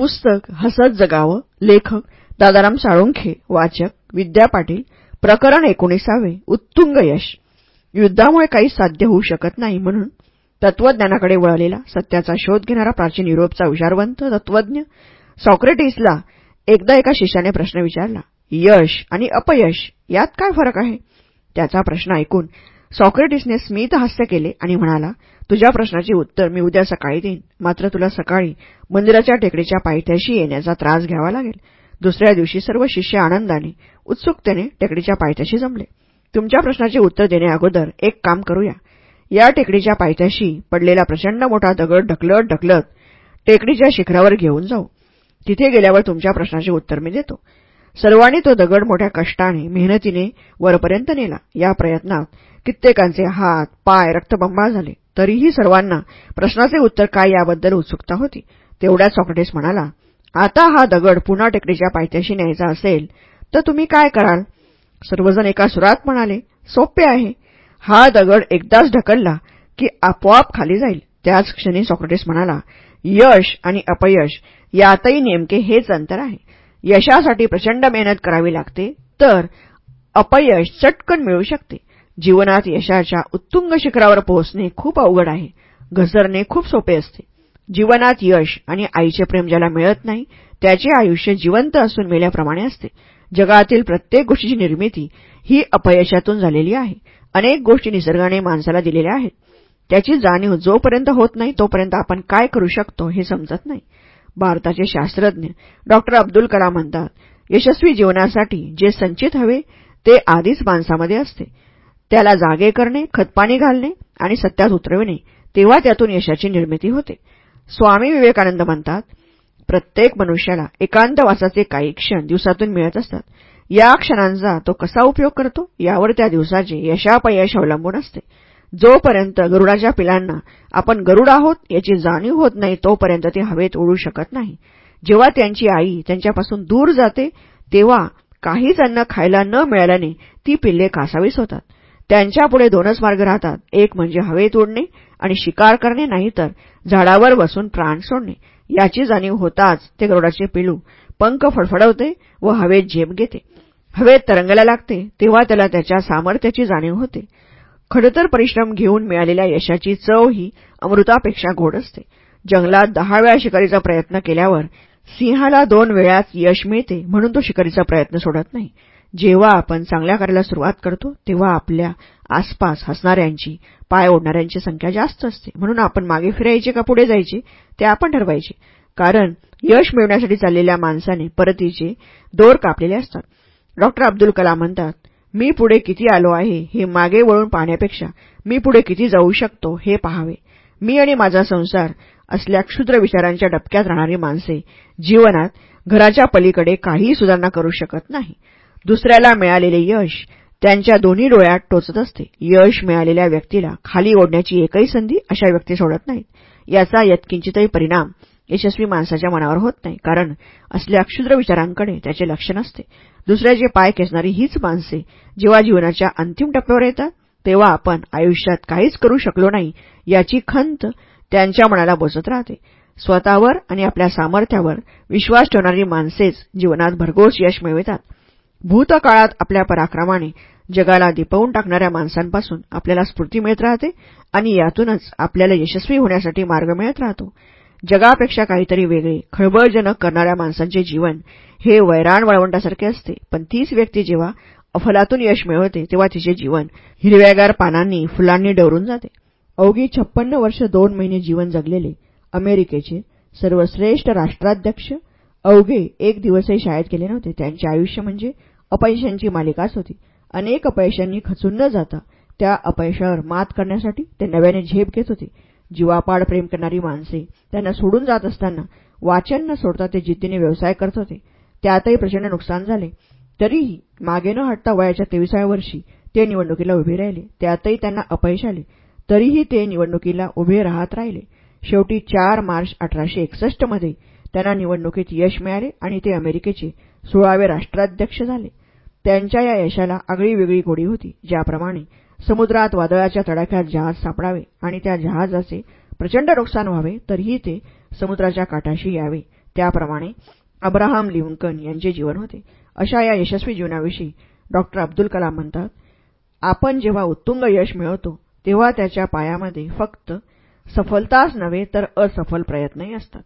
पुस्तक हसत जगावं लेखक दादाराम साळुंखे वाचक विद्या पाटील प्रकरण एकोणीसावे उत्तुंग यश. युद्धामुळे काही साध्य होऊ शकत नाही म्हणून तत्वज्ञानाकडे वळलेला सत्याचा शोध घेणारा प्राचीन युरोपचा हुशारवंत तत्वज्ञ सॉक्रेटिसला एकदा एका शिष्याने प्रश्न विचारला यश आणि अपयश यात काय फरक आहे? त्याचा प्रश्न ऐकून सॉक्रेटिसने स्मित हास्य केले आणि म्हणाला तुझ्या प्रश्नाचे उत्तर मी उद्या सकाळी देईन. मात्र तुला सकाळी मंदिराच्या टेकडीच्या पायथ्याशी येण्याचा त्रास घ्यावा लागेल. दुसऱ्या दिवशी सर्व शिष्य आनंदाने उत्सुकतेने टेकडीच्या पायथ्याशी जमले. तुमच्या प्रश्नाचे उत्तर देण्याअगोदर एक काम करूया. या टेकडीच्या पायथ्याशी पडलेला प्रचंड मोठा दगड ढकलत ढकलत टेकडीच्या शिखरावर घेऊन जाऊ. तिथे गेल्यावर तुमच्या प्रश्नाचे उत्तर मी देतो. सर्वांनी तो दगड मोठ्या कष्टाने मेहनतीने वरपर्यंत नेला. या प्रयत्नात कित्येकांचे हात पाय रक्तबंबाळ झाले. तरीही सर्वांना प्रश्नाचे उत्तर काय याबद्दल उत्सुकता होती. तेवढ्या सॉक्रेटिस म्हणाला आता हा दगड पुन्हा टेकडीच्या पायथ्याशी न्यायचा असेल तर तुम्ही काय कराल? सर्वजण एका सुरात म्हणाले सोपे आहे. हा दगड एकदाच ढकलला की आपोआप खाली जाईल. त्याच क्षणी सॉक्रेटिस म्हणाला यश आणि अपयश यातही नेमके हेच अंतर आहे. यशासाठी प्रचंड मेहनत करावी लागते तर अपयश चटकन मिळू शकते. जीवनात यशाच्या उत्तुंग शिखरावर पोहोचणे खूप अवघड आहे. घसरणे खूप सोपे असते. जीवनात यश आणि आईचे प्रेम ज्याला मिळत नाही त्याचे आयुष्य जिवंत असून मेल्याप्रमाणे असते. जगातील प्रत्येक गोष्टीची निर्मिती ही अपयशातून झालेली आहे. अनेक गोष्टी निसर्गाने माणसाला दिलेल्या आहेत. त्याची जाणीव जोपर्यंत होत नाही तोपर्यंत आपण काय करू शकतो हे समजत नाही. भारताचे शास्त्रज्ञ डॉक्टर अब्दुल कलाम म्हणतात यशस्वी जीवनासाठी जे संचित हवे ते आधीच माणसामध्ये असते. त्याला जागे करणे खतपाणी घालणे आणि सत्यात उतरविणे तेव्हा त्यातून यशाची निर्मिती होते. स्वामी विवेकानंद म्हणतात प्रत्येक मनुष्याला एकांतवासाचे काही क्षण दिवसातून मिळत असतात. या क्षणांचा तो कसा उपयोग करतो? यावर त्या दिवसाचे यशापयश अवलंबून असते. जोपर्यंत गरुडाच्या पिलांना आपण गरुड आहोत याची जाणीव होत नाही तोपर्यंत ते हवेत उडू शकत नाही. जेव्हा त्यांची आई त्यांच्यापासून दूर जाते तेव्हा काहीच अन्न खायला न मिळाल्याने ती पिल्ले कासावीस होतात. त्यांच्यापुढे दोनच मार्ग राहतात. एक म्हणजे हवेत उडणे आणि शिकार करणे नाहीतर झाडावर बसून प्राण सोडणे. याची जाणीव होताच ते गरुडाचे पिलू पंख फडफडवते व हवेत झेप घेते. हवेत तरंगायला लागते तेव्हा त्याला त्याच्या सामर्थ्याची जाणीव होते. खडतर परिश्रम घेऊन मिळालेल्या यशाची चव ही अमृतापेक्षा गोड असते. जंगलात दहा वेळा शिकारीचा प्रयत्न केल्यावर सिंहाला दोन वेळाच यश मिळते म्हणून तो शिकारीचा प्रयत्न सोडत नाही. जेव्हा आपण चांगल्या कार्याला सुरुवात करतो तेव्हा आपल्या आसपास हसणाऱ्यांची पाय ओढणाऱ्यांची संख्या जास्त असते. म्हणून आपण मागे फिरायचे का पुढे जायचे ते आपण ठरवायचे. कारण यश मिळवण्यासाठी चाललेल्या माणसाने परतीचे दोर कापलेले असतात. डॉक्टर अब्दुल कलाम म्हणतात मी पुढे किती आलो आहे हे मागे वळून पाहण्यापेक्षा मी पुढे किती जाऊ शकतो हे पहावे. मी आणि माझा संसार असल्या क्षुद्र विचारांच्या डबक्यात राहणारी माणसे जीवनात घराच्या पलीकडे काहीही सुधारणा करू शकत नाही. दुसऱ्याला मिळालेले यश त्यांच्या दोन्ही डोळ्यात टोचत असते. यश मिळालेल्या व्यक्तीला खाली ओढण्याची एकही संधी अशा व्यक्ती सोडत नाहीत. याचा यत्किंचितही परिणाम यशस्वी माणसाच्या मनावर होत नाही कारण असल्या क्षुद्र विचारांकडे त्याचे लक्ष नसते. दुसऱ्याचे पाय खेचणारी हीच माणसे जेव्हा जीवनाच्या अंतिम टप्प्यावर येतात तेव्हा आपण आयुष्यात काहीच करू शकलो नाही याची खंत त्यांच्या मनाला बोचत राहते. स्वतःवर आणि आपल्या सामर्थ्यावर विश्वास ठेवणारी माणसेच जीवनात भरघोस यश मिळवितात. भूतकाळात आपल्या पराक्रमाने जगाला दिपवून टाकणाऱ्या माणसांपासून आपल्याला स्फूर्ती मिळत राहते आणि यातूनच आपल्याला यशस्वी होण्यासाठी मार्ग मिळत राहतो. जगापेक्षा काहीतरी वेगळे खळबळजनक करणाऱ्या माणसांचे जीवन हे वैराण वाळवंटासारखे असते. पण तीच व्यक्ती जेव्हा अफलातून यश मिळवते तेव्हा तिचे जीवन हिरव्यागार पानांनी फुलांनी डवरून जाते. अवघी छप्पन्न वर्ष दोन महिने जीवन जगलेले अमेरिकेचे सर्वश्रेष्ठ राष्ट्राध्यक्ष अवघे एक दिवसही शाळेत गेले नव्हते. त्यांचे आयुष्य म्हणजे अपयशांची मालिकाच होती. अनेक अपयशांनी खचून न जाता त्या अपयशावर मात करण्यासाठी ते नव्याने झेप घेत होते. जीवापाड प्रेम करणारी माणसे त्यांना सोडून जात असताना वाचन न सोडता ते जिद्दीने व्यवसाय करत होते. त्यातही प्रचंड नुकसान झाले. तरीही मागे न हटता वयाच्या तेविसाव्या वर्षी ते निवडणुकीला उभे राहिले. त्यातही त्यांना अपयश आले. तरीही ते निवडणुकीला उभे राहत राहिले. शेवटी चार मार्च अठराशे एकसष्टमध्ये त्यांना निवडणुकीत यश मिळाले आणि ते अमेरिकेचे सोळावे राष्ट्राध्यक्ष झाले. त्यांच्या या यशाला आगळी वेगळी गोडी होती. ज्याप्रमाणे समुद्रात वादळाच्या तडाख्यात जहाज सापडावे आणि त्या जहाजाचे प्रचंड नुकसान व्हावे तरीही ते समुद्राच्या काठाशी यावे. त्याप्रमाणे अब्राहम लिंकन यांचे जीवन होते. अशा या यशस्वी जीवनाविषयी डॉक्टर अब्दुल कलाम म्हणतात आपण जेव्हा उत्तुंग यश मिळवतो तेव्हा त्याच्या पायामध्ये फक्त सफलताच नव्हे तर असफल प्रयत्नही असतात.